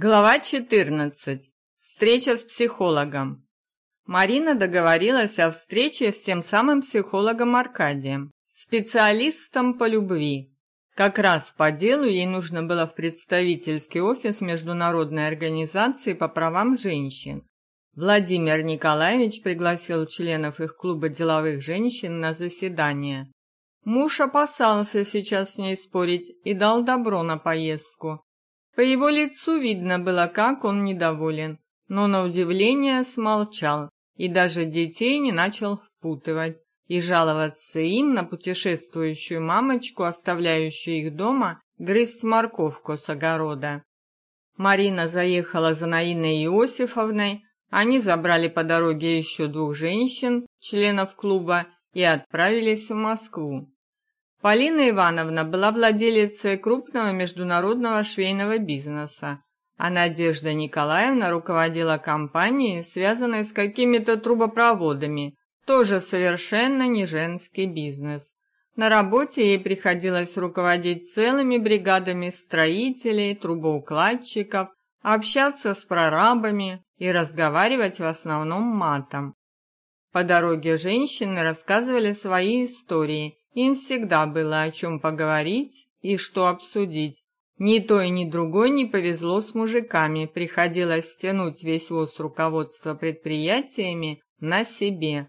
Глава 14. Встреча с психологом. Марина договорилась о встрече с тем самым психологом Аркадием, специалистом по любви. Как раз по делу ей нужно было в представительский офис Международной организации по правам женщин. Владимир Николаевич пригласил членов их клуба деловых женщин на заседание. Муж опасался сейчас с ней спорить и дал добро на поездку. По его лицу видно было, как он недоволен, но на удивление смолчал и даже детей не начал впутывать и жаловаться им на путешествующую мамочку, оставляющую их дома, грызть морковку с огорода. Марина заехала за Наиной Иосифовной, они забрали по дороге еще двух женщин, членов клуба, и отправились в Москву. Полина Ивановна была владелицей крупного международного швейного бизнеса, а Надежда Николаевна руководила компанией, связанной с какими-то трубопроводами, тоже совершенно не женский бизнес. На работе ей приходилось руководить целыми бригадами строителей, трубоукладчиков, общаться с прорабами и разговаривать в основном матом. По дороге женщины рассказывали свои истории им всегда было о чем поговорить и что обсудить. Ни той, ни другой не повезло с мужиками, приходилось тянуть весь воз руководства предприятиями на себе.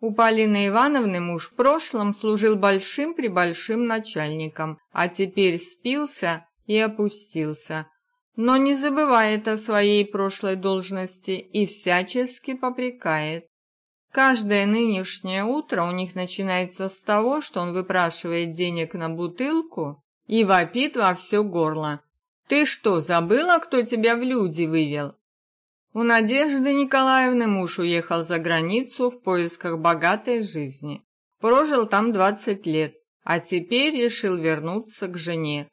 У Полины Ивановны муж в прошлом служил большим-пребольшим начальником, а теперь спился и опустился. Но не забывает о своей прошлой должности и всячески попрекает. Каждое нынешнее утро у них начинается с того, что он выпрашивает денег на бутылку и вопит во все горло. «Ты что, забыла, кто тебя в люди вывел?» У Надежды Николаевны муж уехал за границу в поисках богатой жизни. Прожил там двадцать лет, а теперь решил вернуться к жене.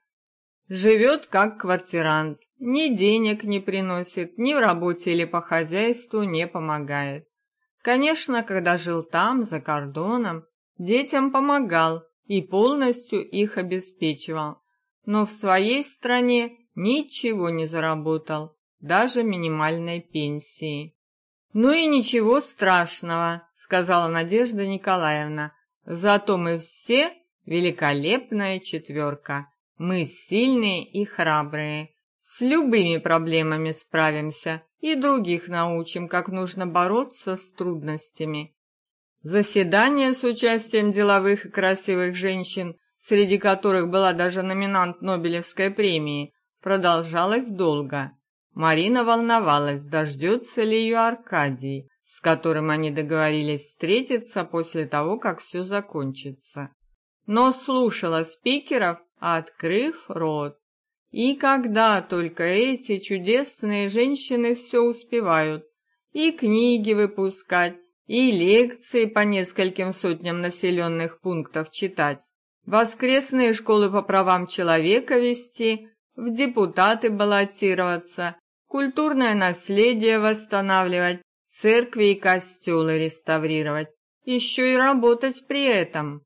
Живет как квартирант, ни денег не приносит, ни в работе или по хозяйству не помогает. Конечно, когда жил там, за кордоном, детям помогал и полностью их обеспечивал, но в своей стране ничего не заработал, даже минимальной пенсии. «Ну и ничего страшного», — сказала Надежда Николаевна. «Зато мы все великолепная четверка. Мы сильные и храбрые. С любыми проблемами справимся и других научим, как нужно бороться с трудностями. Заседание с участием деловых и красивых женщин, среди которых была даже номинант Нобелевской премии, продолжалось долго. Марина волновалась, дождется ли ее Аркадий, с которым они договорились встретиться после того, как все закончится. Но слушала спикеров, открыв рот. И когда только эти чудесные женщины все успевают, и книги выпускать, и лекции по нескольким сотням населенных пунктов читать, воскресные школы по правам человека вести, в депутаты баллотироваться, культурное наследие восстанавливать, церкви и костелы реставрировать, еще и работать при этом.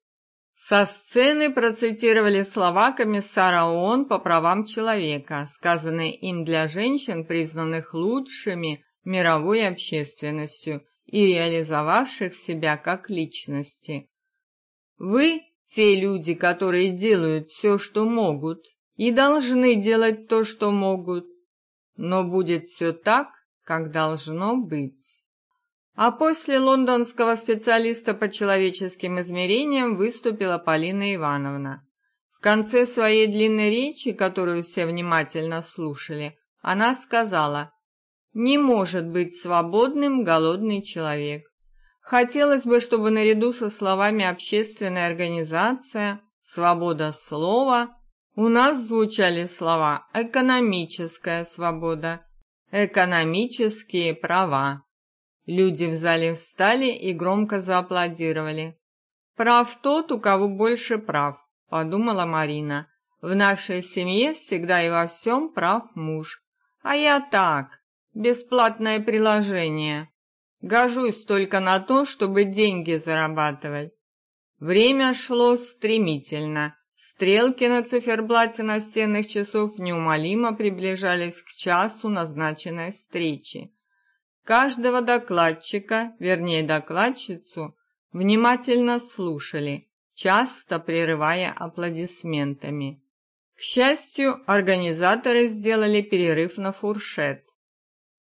Со сцены процитировали слова комиссара ООН по правам человека, сказанные им для женщин, признанных лучшими мировой общественностью и реализовавших себя как личности. Вы те люди, которые делают все, что могут, и должны делать то, что могут, но будет все так, как должно быть. А после лондонского специалиста по человеческим измерениям выступила Полина Ивановна. В конце своей длинной речи, которую все внимательно слушали, она сказала: "Не может быть свободным голодный человек. Хотелось бы, чтобы наряду со словами общественная организация, свобода слова, у нас звучали слова экономическая свобода, экономические права. Люди в зале встали и громко зааплодировали. Прав тот, у кого больше прав, подумала Марина. В нашей семье всегда и во всем прав муж. А я так, бесплатное приложение. Гожусь только на то, чтобы деньги зарабатывать. Время шло стремительно. Стрелки на циферблате настенных часов неумолимо приближались к часу назначенной встречи. Каждого докладчика, вернее докладчицу, внимательно слушали, часто прерывая аплодисментами. К счастью, организаторы сделали перерыв на фуршет.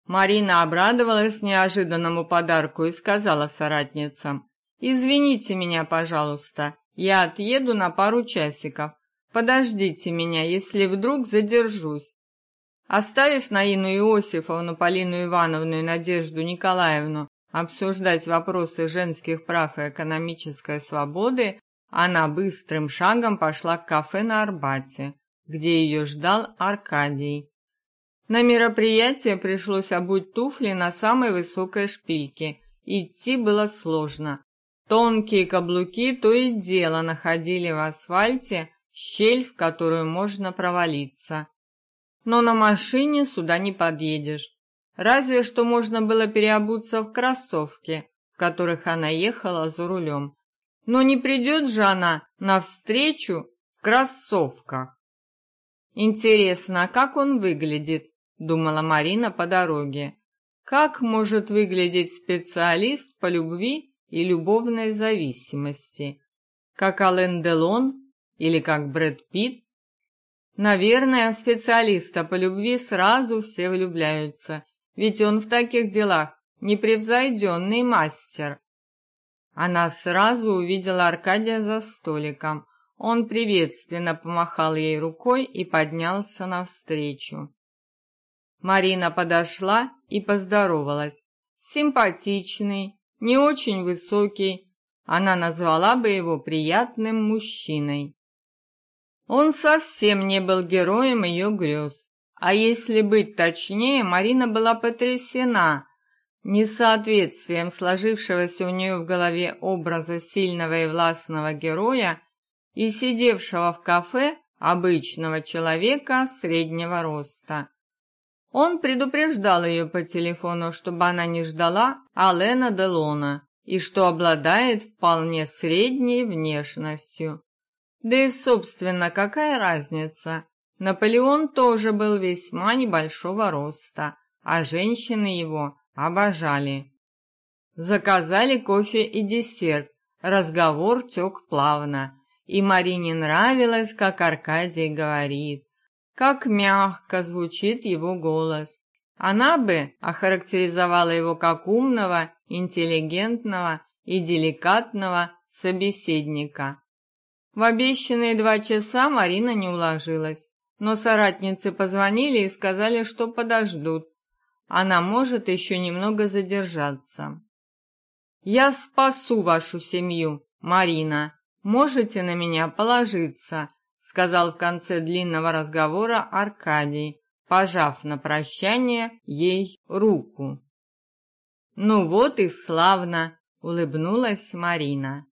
Марина обрадовалась неожиданному подарку и сказала соратницам: "Извините меня, пожалуйста, я отъеду на пару часиков. Подождите меня, если вдруг задержусь". Оставив Наину Иосифовну, Полину Ивановну и Надежду Николаевну обсуждать вопросы женских прав и экономической свободы, она быстрым шагом пошла к кафе на Арбате, где ее ждал Аркадий. На мероприятие пришлось обуть туфли на самой высокой шпильке. Идти было сложно. Тонкие каблуки то и дело находили в асфальте щель, в которую можно провалиться. Но на машине сюда не подъедешь. Разве что можно было переобуться в кроссовки, в которых она ехала за рулем. Но не придет же она навстречу в кроссовках. Интересно, как он выглядит, думала Марина по дороге. Как может выглядеть специалист по любви и любовной зависимости? Как Ален Делон или как Брэд Питт? Наверное, специалиста по любви сразу все влюбляются, ведь он в таких делах непревзойденный мастер. Она сразу увидела Аркадия за столиком. Он приветственно помахал ей рукой и поднялся навстречу. Марина подошла и поздоровалась. Симпатичный, не очень высокий, она назвала бы его приятным мужчиной. Он совсем не был героем ее грез. А если быть точнее, Марина была потрясена несоответствием сложившегося у нее в голове образа сильного и властного героя и сидевшего в кафе обычного человека среднего роста. Он предупреждал ее по телефону, чтобы она не ждала Алена Делона и что обладает вполне средней внешностью. Да и, собственно, какая разница? Наполеон тоже был весьма небольшого роста, а женщины его обожали. Заказали кофе и десерт. Разговор тек плавно, и Марине нравилось, как Аркадий говорит как мягко звучит его голос. Она бы охарактеризовала его как умного, интеллигентного и деликатного собеседника. В обещанные два часа Марина не уложилась, но соратницы позвонили и сказали, что подождут. Она может еще немного задержаться. Я спасу вашу семью, Марина. Можете на меня положиться, сказал в конце длинного разговора Аркадий, пожав на прощание ей руку. Ну вот и славно, улыбнулась Марина.